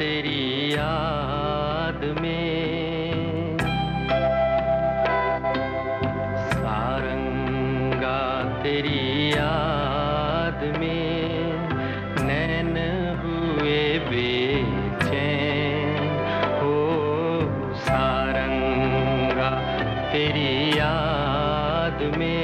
तेरी याद में। सारंगा तेरी याद में नैन हुए बेचैन। हो सारंगा तेरी याद में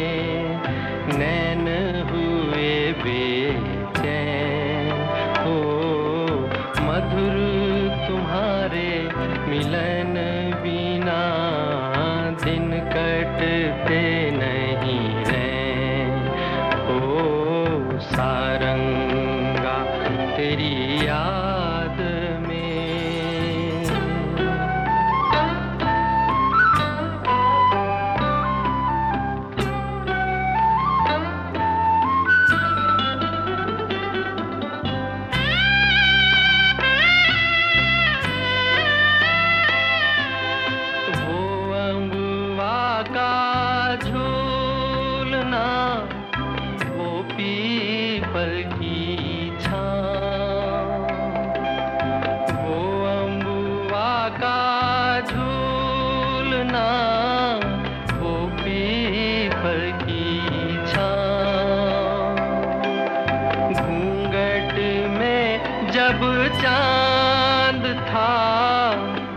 जब चाँद था,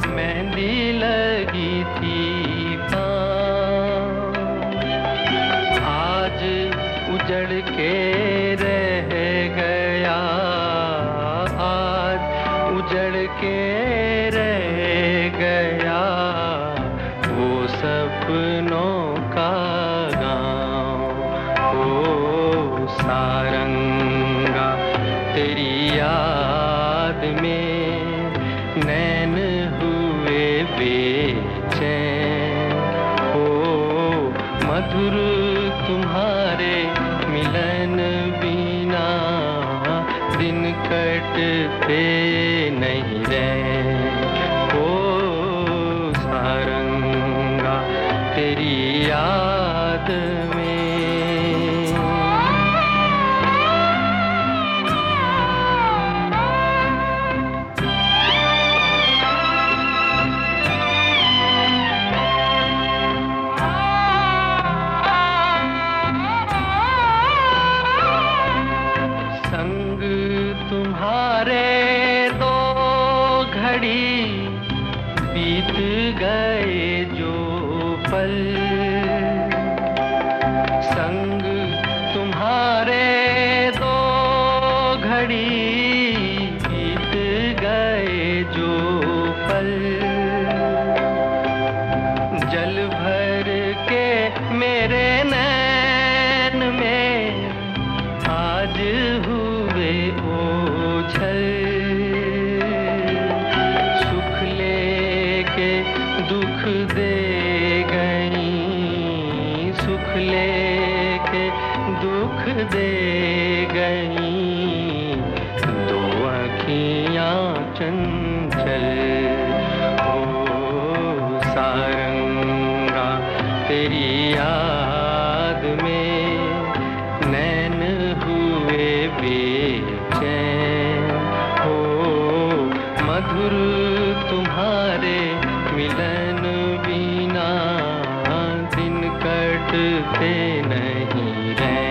मेहंदी लगी थी आज उजड़ के रह गया, आज उजड़ के रह गया, वो सपनों का गाँव ओ सारंगा, तेरी मधुर तुम्हारे मिलन बिना दिन कटते नहीं रहे घड़ी बीत गए जो पल। दे गई। दो अखियाँ चंचल, ओ सारंगा, तेरी याद में नैन हुए बेचैन। हो मधुर तुम्हारे मिलन बिना दिन कटते नहीं रहे